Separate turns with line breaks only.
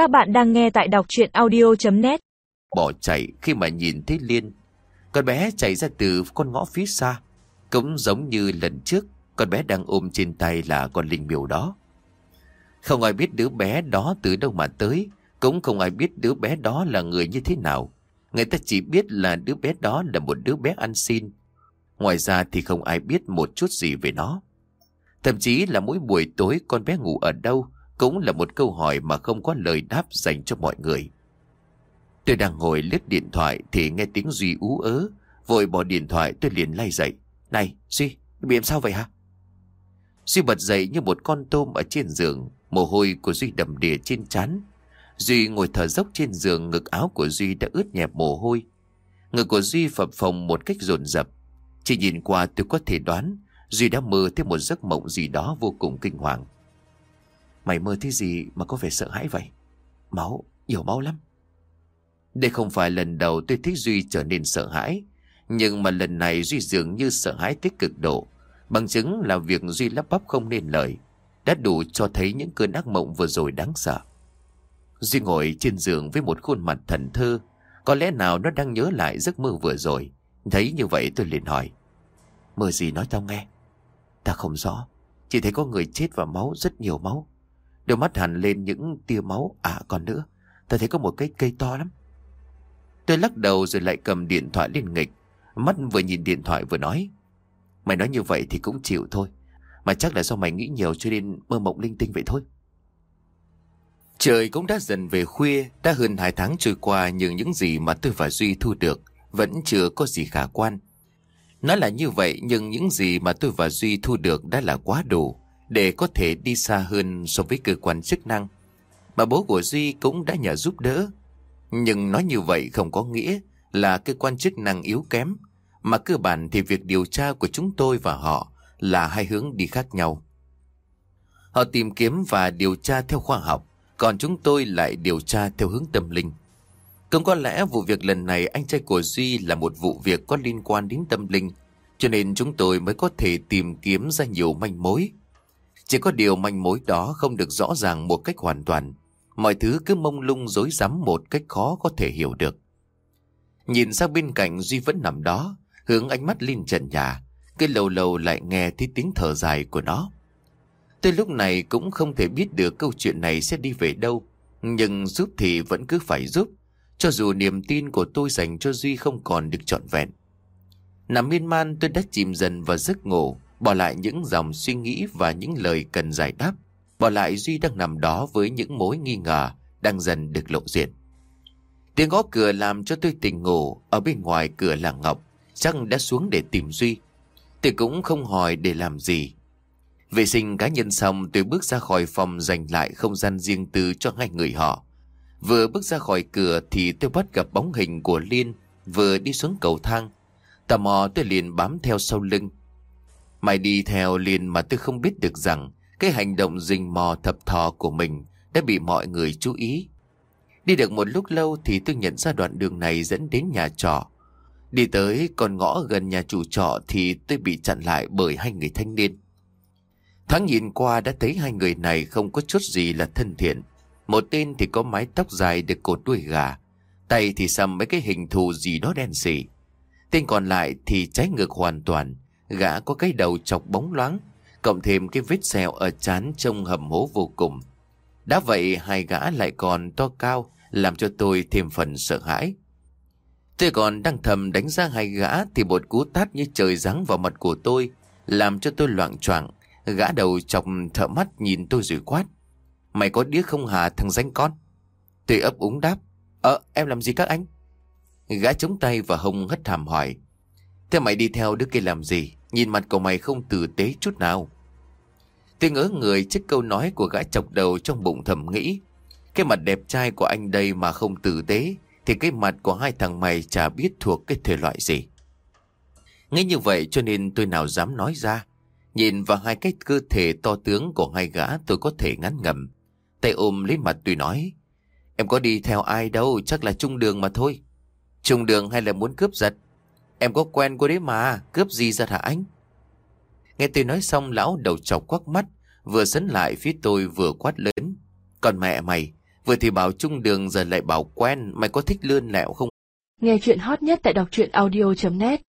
Các bạn đang nghe tại đọc chuyện audio.net
Bỏ chạy khi mà nhìn thấy Liên. Con bé chạy ra từ con ngõ phía xa. Cũng giống như lần trước, con bé đang ôm trên tay là con linh miêu đó. Không ai biết đứa bé đó từ đâu mà tới, cũng không ai biết đứa bé đó là người như thế nào. Người ta chỉ biết là đứa bé đó là một đứa bé ăn xin. Ngoài ra thì không ai biết một chút gì về nó. Thậm chí là mỗi buổi tối con bé ngủ ở đâu cũng là một câu hỏi mà không có lời đáp dành cho mọi người. Tôi đang ngồi lướt điện thoại thì nghe tiếng Duy ú ớ. Vội bỏ điện thoại tôi liền lay dậy. Này Duy, bị em sao vậy hả? Duy bật dậy như một con tôm ở trên giường. Mồ hôi của Duy đầm đìa trên trán. Duy ngồi thở dốc trên giường ngực áo của Duy đã ướt nhẹp mồ hôi. Ngực của Duy phập phồng một cách rồn rập. Chỉ nhìn qua tôi có thể đoán Duy đã mơ thấy một giấc mộng gì đó vô cùng kinh hoàng. Mày mơ thấy gì mà có vẻ sợ hãi vậy? Máu, nhiều máu lắm. Đây không phải lần đầu tôi thấy Duy trở nên sợ hãi. Nhưng mà lần này Duy dường như sợ hãi tích cực độ. Bằng chứng là việc Duy lắp bắp không nên lời. Đã đủ cho thấy những cơn ác mộng vừa rồi đáng sợ. Duy ngồi trên giường với một khuôn mặt thần thơ. Có lẽ nào nó đang nhớ lại giấc mơ vừa rồi. Thấy như vậy tôi liền hỏi. Mơ gì nói tao nghe. Ta không rõ. Chỉ thấy có người chết và máu, rất nhiều máu. Đôi mắt hẳn lên những tia máu. À còn nữa, ta thấy có một cái cây to lắm. Tôi lắc đầu rồi lại cầm điện thoại lên nghịch. Mắt vừa nhìn điện thoại vừa nói. Mày nói như vậy thì cũng chịu thôi. Mà chắc là do mày nghĩ nhiều cho nên mơ mộng linh tinh vậy thôi. Trời cũng đã dần về khuya, đã hơn hai tháng trôi qua nhưng những gì mà tôi và Duy thu được vẫn chưa có gì khả quan. Nói là như vậy nhưng những gì mà tôi và Duy thu được đã là quá đủ để có thể đi xa hơn so với cơ quan chức năng. Mà bố của Duy cũng đã nhờ giúp đỡ. Nhưng nói như vậy không có nghĩa là cơ quan chức năng yếu kém. Mà cơ bản thì việc điều tra của chúng tôi và họ là hai hướng đi khác nhau. Họ tìm kiếm và điều tra theo khoa học, còn chúng tôi lại điều tra theo hướng tâm linh. Cũng có lẽ vụ việc lần này anh trai của Duy là một vụ việc có liên quan đến tâm linh, cho nên chúng tôi mới có thể tìm kiếm ra nhiều manh mối. Chỉ có điều manh mối đó không được rõ ràng một cách hoàn toàn. Mọi thứ cứ mông lung dối rắm một cách khó có thể hiểu được. Nhìn sang bên cạnh Duy vẫn nằm đó, hướng ánh mắt lên trần nhà, cái lâu lâu lại nghe thấy tiếng thở dài của nó. Tôi lúc này cũng không thể biết được câu chuyện này sẽ đi về đâu, nhưng giúp thì vẫn cứ phải giúp, cho dù niềm tin của tôi dành cho Duy không còn được trọn vẹn. Nằm miên man tôi đã chìm dần vào giấc ngủ, bỏ lại những dòng suy nghĩ và những lời cần giải đáp. Bỏ lại Duy đang nằm đó với những mối nghi ngờ đang dần được lộ diện. Tiếng gõ cửa làm cho tôi tỉnh ngủ, ở bên ngoài cửa là Ngọc, chắc đã xuống để tìm Duy. Tôi cũng không hỏi để làm gì. Vệ sinh cá nhân xong tôi bước ra khỏi phòng dành lại không gian riêng tư cho hai người họ. Vừa bước ra khỏi cửa thì tôi bắt gặp bóng hình của Liên vừa đi xuống cầu thang. Tò mò tôi liền bám theo sau lưng. Mày đi theo liền mà tôi không biết được rằng cái hành động rình mò thập thò của mình đã bị mọi người chú ý. Đi được một lúc lâu thì tôi nhận ra đoạn đường này dẫn đến nhà trọ. Đi tới còn ngõ gần nhà chủ trọ thì tôi bị chặn lại bởi hai người thanh niên. Thoáng nhìn qua đã thấy hai người này không có chút gì là thân thiện. Một tên thì có mái tóc dài được cột đuôi gà. Tay thì xăm mấy cái hình thù gì đó đen xỉ. Tên còn lại thì trái ngược hoàn toàn. Gã có cái đầu chọc bóng loáng. Cộng thêm cái vết sẹo ở chán trông hầm hố vô cùng. Đã vậy hai gã lại còn to cao làm cho tôi thêm phần sợ hãi. Tôi còn đang thầm đánh giá hai gã thì một cú tát như trời giáng vào mặt của tôi làm cho tôi loạn choạng Gã đầu chọc thợ mắt nhìn tôi rồi quát. Mày có đĩa không hả thằng danh con? Tôi ấp úng đáp. Ờ, em làm gì các anh? Gã chống tay và hông hất thảm hỏi. Thế mày đi theo đứa kia làm gì? Nhìn mặt của mày không tử tế chút nào. Tôi ngỡ người trước câu nói của gã chọc đầu trong bụng thầm nghĩ. Cái mặt đẹp trai của anh đây mà không tử tế, thì cái mặt của hai thằng mày chả biết thuộc cái thể loại gì. nghe như vậy cho nên tôi nào dám nói ra. Nhìn vào hai cái cơ thể to tướng của hai gã tôi có thể ngắn ngầm. Tay ôm lấy mặt tôi nói. Em có đi theo ai đâu, chắc là trung đường mà thôi. Trung đường hay là muốn cướp giật? Em có quen cô đấy mà, cướp gì ra hả anh? Nghe tôi nói xong lão đầu chọc quắc mắt, vừa sấn lại phía tôi vừa quát lớn. Còn mẹ mày, Vừa thì bảo chung đường giờ lại bảo quen Mày có thích lươn lẹo không
Nghe chuyện hot nhất tại đọc truyện audio.net